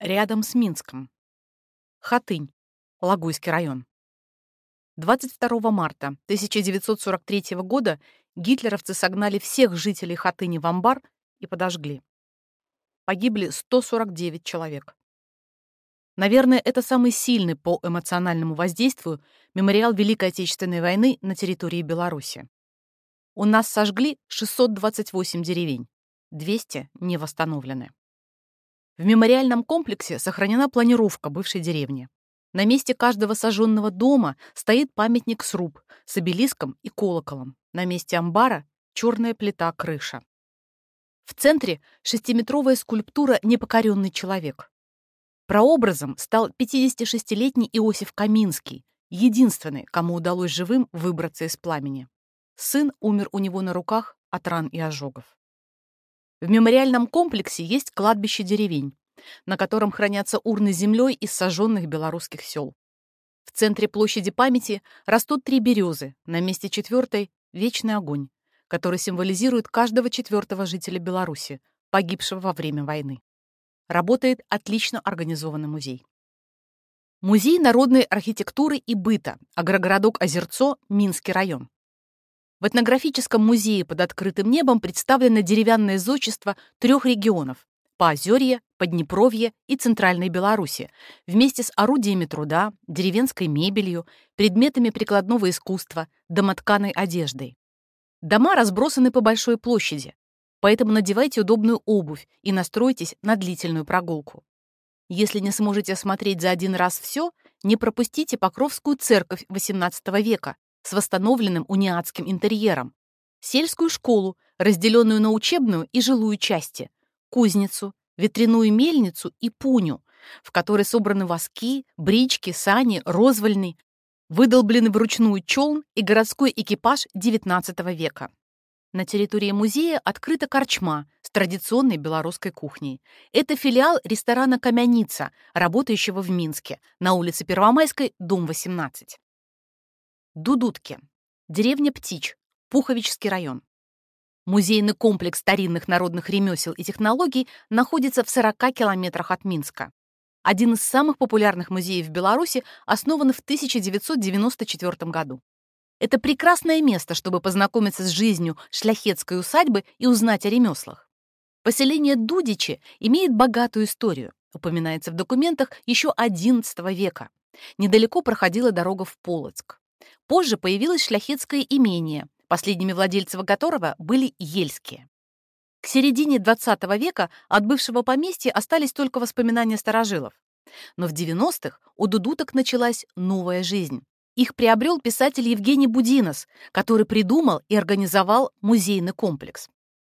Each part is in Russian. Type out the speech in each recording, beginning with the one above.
Рядом с Минском. Хатынь, Лагуйский район. 22 марта 1943 года гитлеровцы согнали всех жителей Хатыни в амбар и подожгли. Погибли 149 человек. Наверное, это самый сильный по эмоциональному воздействию мемориал Великой Отечественной войны на территории Беларуси. У нас сожгли 628 деревень, 200 не восстановлены. В мемориальном комплексе сохранена планировка бывшей деревни. На месте каждого сожженного дома стоит памятник сруб с обелиском и колоколом. На месте амбара — черная плита-крыша. В центре шестиметровая скульптура «Непокоренный человек». Прообразом стал 56-летний Иосиф Каминский, единственный, кому удалось живым выбраться из пламени. Сын умер у него на руках от ран и ожогов. В мемориальном комплексе есть кладбище деревень, на котором хранятся урны землей из сожженных белорусских сел. В центре площади памяти растут три березы, на месте четвертой — вечный огонь, который символизирует каждого четвертого жителя Беларуси, погибшего во время войны. Работает отлично организованный музей. Музей народной архитектуры и быта, агрогородок Озерцо, Минский район. В этнографическом музее под открытым небом представлено деревянное зодчество трех регионов Поозерье, Поднепровье и Центральной Беларуси, вместе с орудиями труда, деревенской мебелью, предметами прикладного искусства, домотканой одеждой. Дома разбросаны по большой площади, поэтому надевайте удобную обувь и настройтесь на длительную прогулку. Если не сможете осмотреть за один раз все, не пропустите Покровскую церковь XVIII века с восстановленным униатским интерьером, сельскую школу, разделенную на учебную и жилую части, кузницу, ветряную мельницу и пуню, в которой собраны воски, брички, сани, розвальный, выдолбленный вручную челн и городской экипаж XIX века. На территории музея открыта корчма с традиционной белорусской кухней. Это филиал ресторана «Камяница», работающего в Минске, на улице Первомайской, дом 18. Дудутки. Деревня Птич, Пуховический район. Музейный комплекс старинных народных ремесел и технологий находится в 40 километрах от Минска. Один из самых популярных музеев в Беларуси основан в 1994 году. Это прекрасное место, чтобы познакомиться с жизнью шляхетской усадьбы и узнать о ремеслах. Поселение Дудичи имеет богатую историю, упоминается в документах еще XI века. Недалеко проходила дорога в Полоцк. Позже появилось шляхетское имение, последними владельцами которого были ельские. К середине XX века от бывшего поместья остались только воспоминания старожилов. Но в 90-х у дудуток началась новая жизнь. Их приобрел писатель Евгений Будинос, который придумал и организовал музейный комплекс.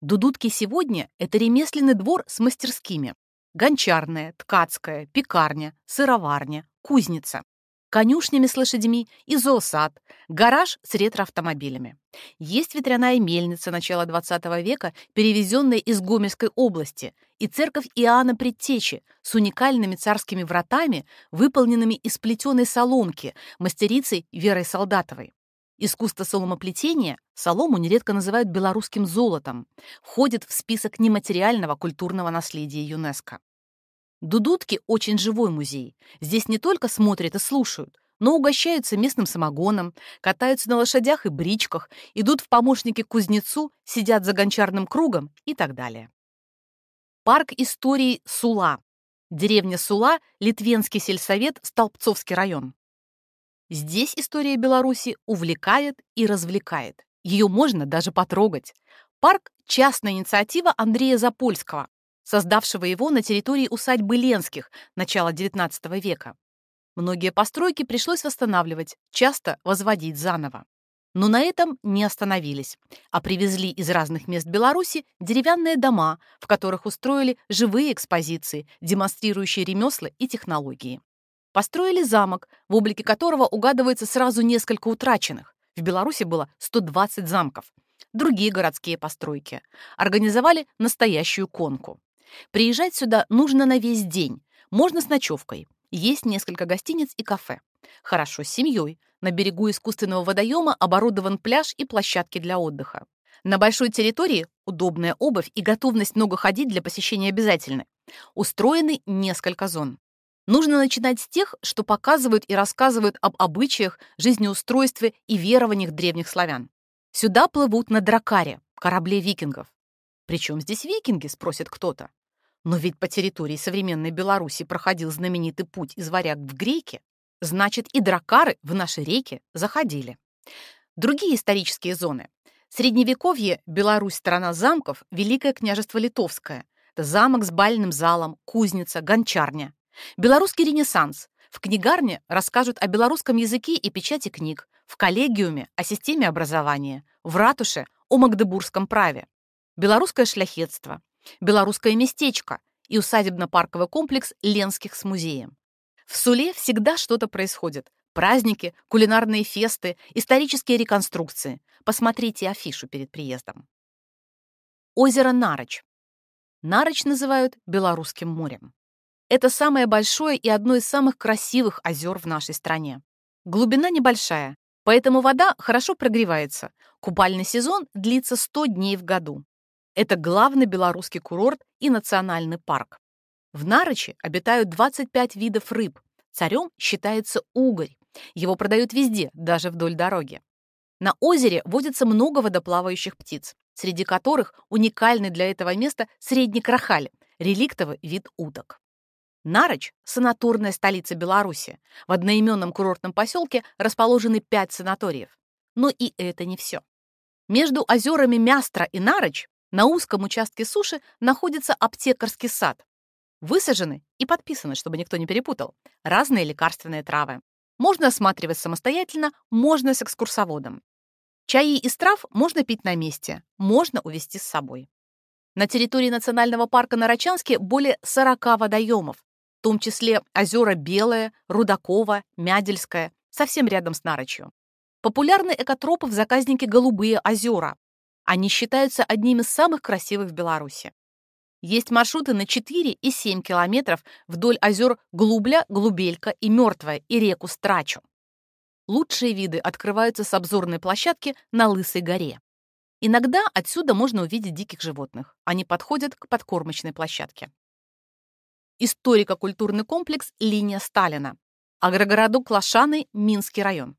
Дудутки сегодня — это ремесленный двор с мастерскими. Гончарная, ткацкая, пекарня, сыроварня, кузница конюшнями с лошадьми и зоосад, гараж с ретроавтомобилями. Есть ветряная мельница начала XX века, перевезенная из Гомельской области, и церковь Иоанна Предтечи с уникальными царскими вратами, выполненными из плетеной соломки, мастерицей Верой Солдатовой. Искусство соломоплетения, солому нередко называют белорусским золотом, входит в список нематериального культурного наследия ЮНЕСКО. Дудутки — очень живой музей. Здесь не только смотрят и слушают, но угощаются местным самогоном, катаются на лошадях и бричках, идут в помощники к кузнецу, сидят за гончарным кругом и так далее. Парк истории Сула. Деревня Сула, Литвенский сельсовет, Столбцовский район. Здесь история Беларуси увлекает и развлекает. Ее можно даже потрогать. Парк – частная инициатива Андрея Запольского, создавшего его на территории усадьбы Ленских начала XIX века. Многие постройки пришлось восстанавливать, часто возводить заново. Но на этом не остановились, а привезли из разных мест Беларуси деревянные дома, в которых устроили живые экспозиции, демонстрирующие ремесла и технологии. Построили замок, в облике которого угадывается сразу несколько утраченных. В Беларуси было 120 замков. Другие городские постройки. Организовали настоящую конку. Приезжать сюда нужно на весь день. Можно с ночевкой. Есть несколько гостиниц и кафе. Хорошо с семьей. На берегу искусственного водоема оборудован пляж и площадки для отдыха. На большой территории удобная обувь и готовность много ходить для посещения обязательны. Устроены несколько зон. Нужно начинать с тех, что показывают и рассказывают об обычаях, жизнеустройстве и верованиях древних славян. Сюда плывут на дракаре, корабле викингов. Причем здесь викинги, спросит кто-то. Но ведь по территории современной Беларуси проходил знаменитый путь из варяг в греки, значит и дракары в наши реки заходили. Другие исторические зоны. Средневековье, Беларусь, страна замков, Великое княжество Литовское. Это замок с бальным залом, кузница, гончарня. Белорусский ренессанс. В книгарне расскажут о белорусском языке и печати книг, в коллегиуме о системе образования, в ратуше о магдебургском праве. Белорусское шляхетство, белорусское местечко и усадебно-парковый комплекс Ленских с музеем. В Суле всегда что-то происходит. Праздники, кулинарные фесты, исторические реконструкции. Посмотрите афишу перед приездом. Озеро Нарочь. Нарочь называют Белорусским морем. Это самое большое и одно из самых красивых озер в нашей стране. Глубина небольшая, поэтому вода хорошо прогревается. Купальный сезон длится 100 дней в году. Это главный белорусский курорт и национальный парк. В Нарочи обитают 25 видов рыб. Царем считается угорь. Его продают везде, даже вдоль дороги. На озере водится много водоплавающих птиц, среди которых уникальный для этого места средний крахаль, реликтовый вид уток. Нарочь – санаторная столица Беларуси. В одноименном курортном поселке расположены пять санаториев. Но и это не все. Между озерами Мястра и Нарочь на узком участке суши находится аптекарский сад. Высажены и подписаны, чтобы никто не перепутал, разные лекарственные травы. Можно осматривать самостоятельно, можно с экскурсоводом. Чаи из трав можно пить на месте, можно увезти с собой. На территории национального парка Нарочанске более 40 водоемов, в том числе озера Белое, Рудаково, Мядельское, совсем рядом с Нарочью. Популярны экотропы в заказнике Голубые озера. Они считаются одними из самых красивых в Беларуси. Есть маршруты на 4 и 7 километров вдоль озер Глубля, Глубелька и Мертвая и реку Страчу. Лучшие виды открываются с обзорной площадки на Лысой горе. Иногда отсюда можно увидеть диких животных. Они подходят к подкормочной площадке историко-культурный комплекс «Линия Сталина», агрогородок Лошаны, Минский район.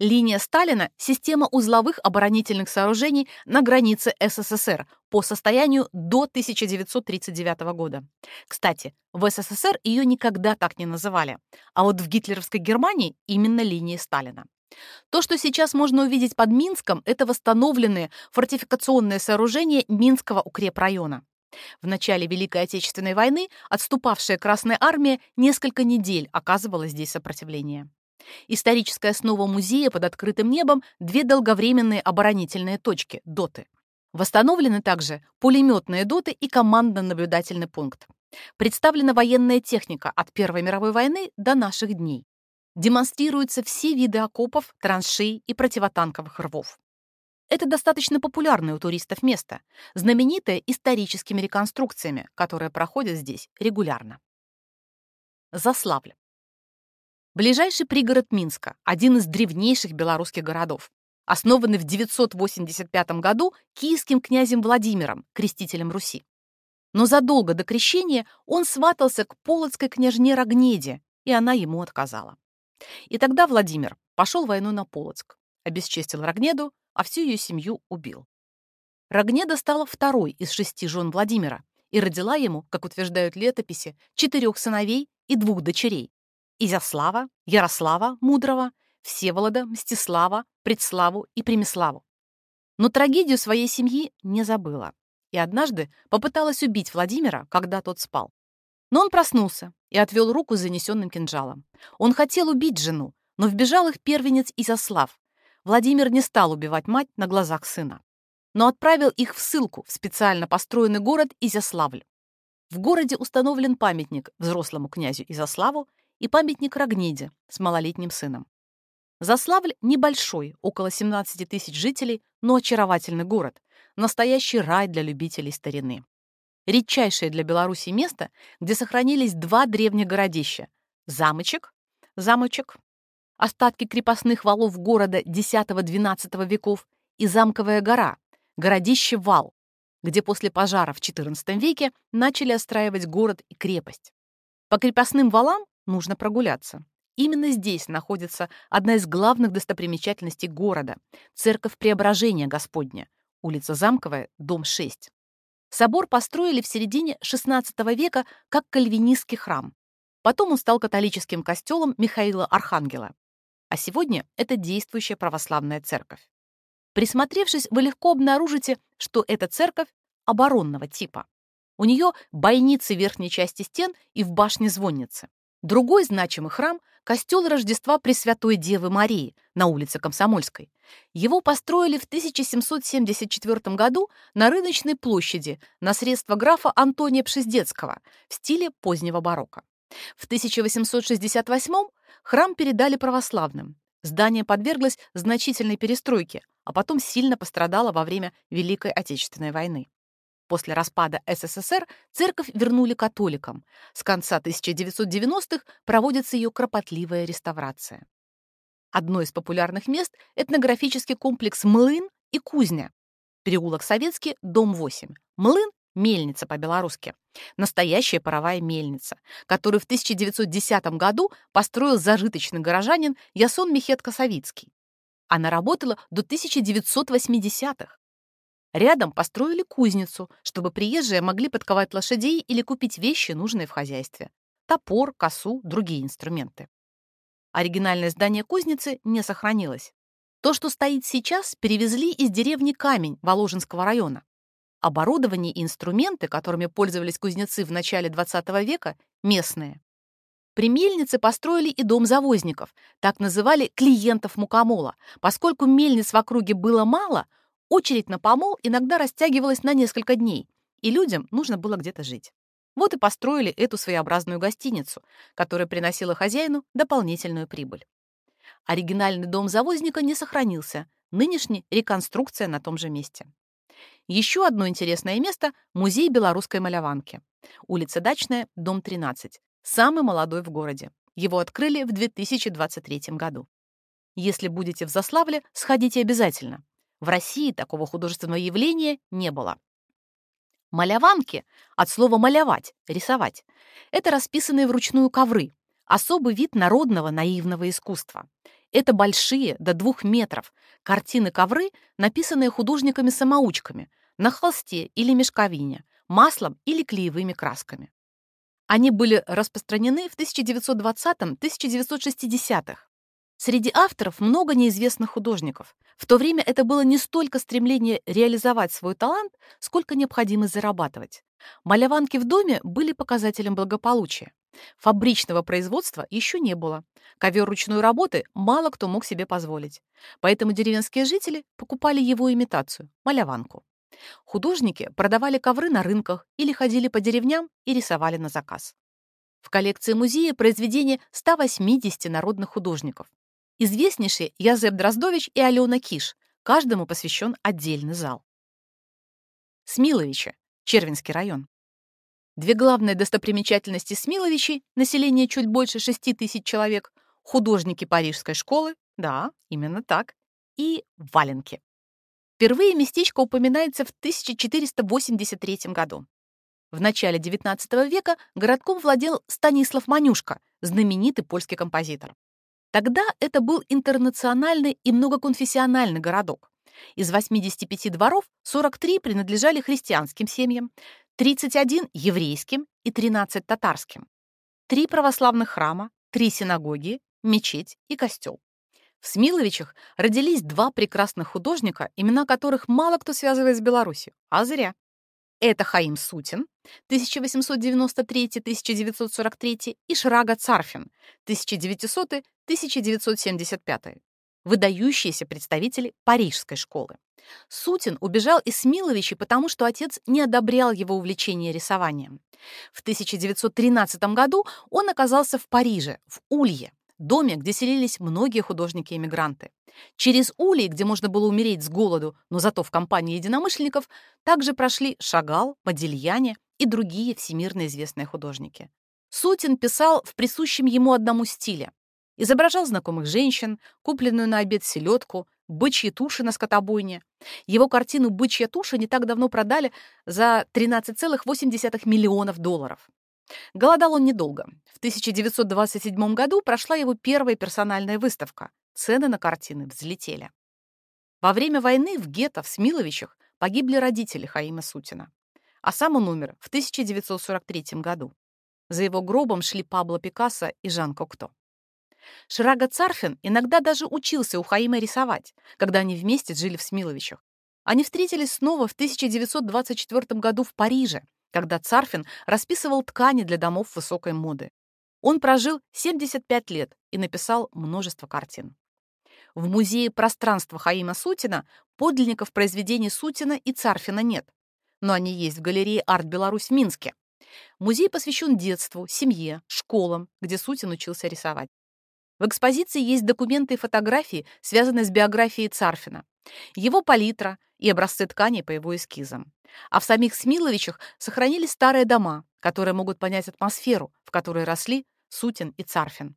Линия Сталина – система узловых оборонительных сооружений на границе СССР по состоянию до 1939 года. Кстати, в СССР ее никогда так не называли, а вот в гитлеровской Германии именно линией Сталина. То, что сейчас можно увидеть под Минском, это восстановленные фортификационные сооружения Минского укрепрайона. В начале Великой Отечественной войны отступавшая Красная Армия несколько недель оказывала здесь сопротивление. Историческая основа музея под открытым небом – две долговременные оборонительные точки – доты. Восстановлены также пулеметные доты и командно-наблюдательный пункт. Представлена военная техника от Первой мировой войны до наших дней. Демонстрируются все виды окопов, траншей и противотанковых рвов. Это достаточно популярное у туристов место, знаменитое историческими реконструкциями, которые проходят здесь регулярно. Заславль. Ближайший пригород Минска, один из древнейших белорусских городов, основанный в 985 году киевским князем Владимиром, крестителем Руси. Но задолго до крещения он сватался к полоцкой княжне Рогнеде, и она ему отказала. И тогда Владимир пошел войну на Полоцк, обесчестил Рогнеду, а всю ее семью убил. Рогнеда стала второй из шести жен Владимира и родила ему, как утверждают летописи, четырех сыновей и двух дочерей – Изяслава, Ярослава Мудрого, Всеволода, Мстислава, Предславу и Примиславу. Но трагедию своей семьи не забыла и однажды попыталась убить Владимира, когда тот спал. Но он проснулся и отвел руку с занесенным кинжалом. Он хотел убить жену, но вбежал их первенец Изяслав, Владимир не стал убивать мать на глазах сына, но отправил их в ссылку в специально построенный город Изяславль. В городе установлен памятник взрослому князю Изяславу и памятник Рогнеде с малолетним сыном. Заславль небольшой, около 17 тысяч жителей, но очаровательный город, настоящий рай для любителей старины. Редчайшее для Беларуси место, где сохранились два древних городища – Замочек, Замочек остатки крепостных валов города X-XII веков и замковая гора, городище Вал, где после пожара в XIV веке начали остраивать город и крепость. По крепостным валам нужно прогуляться. Именно здесь находится одна из главных достопримечательностей города – церковь Преображения Господня, улица Замковая, дом 6. Собор построили в середине XVI века как кальвинистский храм. Потом он стал католическим костелом Михаила Архангела. А сегодня это действующая православная церковь. Присмотревшись, вы легко обнаружите, что эта церковь оборонного типа. У нее бойницы верхней части стен и в башне звонницы. Другой значимый храм – костел Рождества Пресвятой Девы Марии на улице Комсомольской. Его построили в 1774 году на рыночной площади на средства графа Антония Пшиздецкого в стиле позднего барокко. В 1868 храм передали православным. Здание подверглось значительной перестройке, а потом сильно пострадало во время Великой Отечественной войны. После распада СССР церковь вернули католикам. С конца 1990-х проводится ее кропотливая реставрация. Одно из популярных мест – этнографический комплекс «Млын» и «Кузня». Переулок Советский, дом 8. «Млын» – мельница по-белорусски. Настоящая паровая мельница, которую в 1910 году построил зажиточный горожанин Ясон Мехетко-Савицкий. Она работала до 1980-х. Рядом построили кузницу, чтобы приезжие могли подковать лошадей или купить вещи, нужные в хозяйстве. Топор, косу, другие инструменты. Оригинальное здание кузницы не сохранилось. То, что стоит сейчас, перевезли из деревни Камень Воложенского района. Оборудование и инструменты, которыми пользовались кузнецы в начале XX века, местные. При мельнице построили и дом завозников, так называли клиентов мукомола. Поскольку мельниц в округе было мало, очередь на помол иногда растягивалась на несколько дней, и людям нужно было где-то жить. Вот и построили эту своеобразную гостиницу, которая приносила хозяину дополнительную прибыль. Оригинальный дом завозника не сохранился, нынешний — реконструкция на том же месте. Еще одно интересное место — музей белорусской маляванки. Улица Дачная, дом 13, самый молодой в городе. Его открыли в 2023 году. Если будете в Заславле, сходите обязательно. В России такого художественного явления не было. Маляванки от слова «малявать», «рисовать» — это расписанные вручную ковры, особый вид народного наивного искусства. Это большие, до двух метров, картины-ковры, написанные художниками-самоучками, на холсте или мешковине, маслом или клеевыми красками. Они были распространены в 1920-1960-х. Среди авторов много неизвестных художников. В то время это было не столько стремление реализовать свой талант, сколько необходимость зарабатывать. Маляванки в доме были показателем благополучия. Фабричного производства еще не было. Ковер ручной работы мало кто мог себе позволить. Поэтому деревенские жители покупали его имитацию – маляванку. Художники продавали ковры на рынках или ходили по деревням и рисовали на заказ. В коллекции музея произведения 180 народных художников. Известнейшие Язеп Дроздович и Алена Киш, каждому посвящен отдельный зал. Смиловичи, Червинский район. Две главные достопримечательности Смиловичей, население чуть больше 6 тысяч человек, художники Парижской школы, да, именно так, и валенки. Впервые местечко упоминается в 1483 году. В начале XIX века городком владел Станислав Манюшка, знаменитый польский композитор. Тогда это был интернациональный и многоконфессиональный городок. Из 85 дворов 43 принадлежали христианским семьям, 31 — еврейским и 13 — татарским. Три православных храма, три синагоги, мечеть и костел. В Смиловичах родились два прекрасных художника, имена которых мало кто связывает с Беларусью, а зря. Это Хаим Сутин, 1893-1943, и Шрага Царфин, 1900-1975. Выдающиеся представители парижской школы. Сутин убежал из Смиловичей, потому что отец не одобрял его увлечение рисованием. В 1913 году он оказался в Париже, в Улье, доме, где селились многие художники-эмигранты. Через Улей, где можно было умереть с голоду, но зато в компании единомышленников, также прошли Шагал, Модильяне и другие всемирно известные художники. Сутин писал в присущем ему одному стиле. Изображал знакомых женщин, купленную на обед селедку, бычьи туши на скотобойне. Его картину «Бычья туша» не так давно продали за 13,8 миллионов долларов. Голодал он недолго. В 1927 году прошла его первая персональная выставка. Цены на картины взлетели. Во время войны в гетто в Смиловичах погибли родители Хаима Сутина, а сам он умер в 1943 году. За его гробом шли Пабло Пикассо и Жан Кокто. Ширага Царфин иногда даже учился у Хаима рисовать, когда они вместе жили в Смиловичах. Они встретились снова в 1924 году в Париже, когда Царфин расписывал ткани для домов высокой моды. Он прожил 75 лет и написал множество картин. В музее пространства Хаима Сутина подлинников произведений Сутина и Царфина нет, но они есть в галерее «Арт Беларусь» в Минске. Музей посвящен детству, семье, школам, где Сутин учился рисовать. В экспозиции есть документы и фотографии, связанные с биографией Царфина, его палитра и образцы тканей по его эскизам. А в самих Смиловичах сохранились старые дома, которые могут понять атмосферу, в которой росли Сутин и Царфин.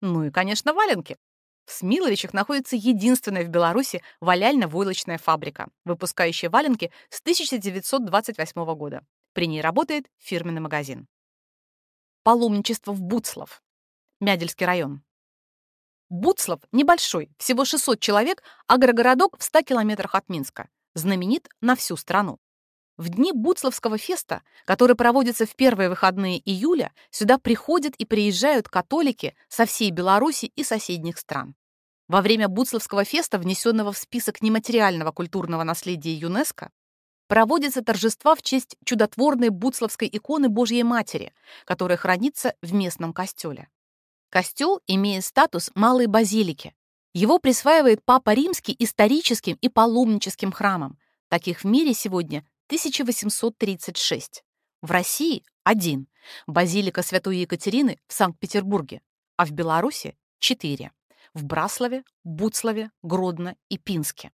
Ну и, конечно, валенки. В Смиловичах находится единственная в Беларуси валяльно-войлочная фабрика, выпускающая валенки с 1928 года. При ней работает фирменный магазин. Паломничество в Буцлов, Мядельский район. Буцлов небольшой, всего 600 человек, агрогородок в 100 километрах от Минска. Знаменит на всю страну. В дни Буцловского феста, который проводится в первые выходные июля, сюда приходят и приезжают католики со всей Беларуси и соседних стран. Во время Буцловского феста, внесенного в список нематериального культурного наследия ЮНЕСКо, проводятся торжества в честь чудотворной Буцловской иконы Божьей Матери, которая хранится в местном костеле. Костел имеет статус малой базилики. Его присваивает Папа Римский историческим и паломническим храмам. Таких в мире сегодня 1836. В России – один. Базилика Святой Екатерины в Санкт-Петербурге, а в Беларуси – четыре. В Браславе, Буцлаве, Гродно и Пинске.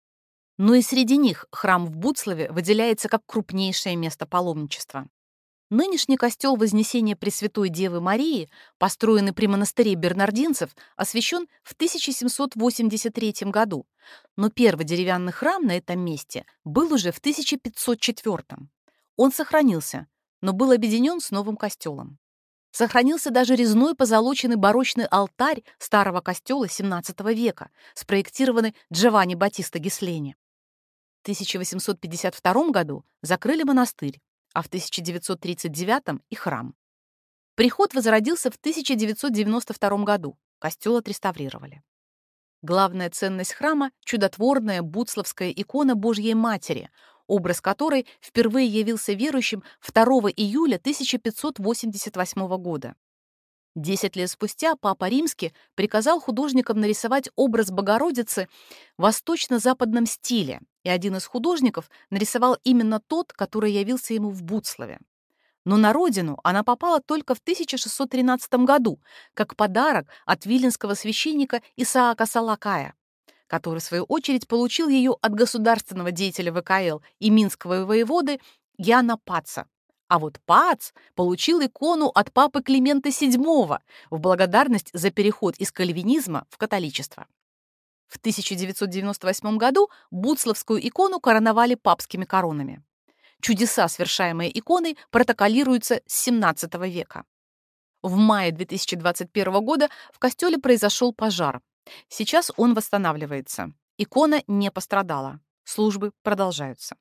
Но и среди них храм в Буцлаве выделяется как крупнейшее место паломничества. Нынешний костел Вознесения Пресвятой Девы Марии, построенный при монастыре бернардинцев, освящен в 1783 году, но первый деревянный храм на этом месте был уже в 1504. Он сохранился, но был объединен с новым костелом. Сохранился даже резной позолоченный барочный алтарь старого костела XVII века, спроектированный Джованни Батиста Гислени. В 1852 году закрыли монастырь, а в 1939 и храм. Приход возродился в 1992 году, костел отреставрировали. Главная ценность храма — чудотворная буцловская икона Божьей Матери, образ которой впервые явился верующим 2 июля 1588 года. Десять лет спустя Папа Римский приказал художникам нарисовать образ Богородицы в восточно-западном стиле, и один из художников нарисовал именно тот, который явился ему в Буцлаве. Но на родину она попала только в 1613 году, как подарок от виленского священника Исаака Салакая, который, в свою очередь, получил ее от государственного деятеля ВКЛ и минского воеводы Яна Паца. А вот Пац получил икону от папы Климента VII в благодарность за переход из кальвинизма в католичество. В 1998 году Буцловскую икону короновали папскими коронами. Чудеса, совершаемые иконой, протоколируются с XVII века. В мае 2021 года в костеле произошел пожар. Сейчас он восстанавливается. Икона не пострадала. Службы продолжаются.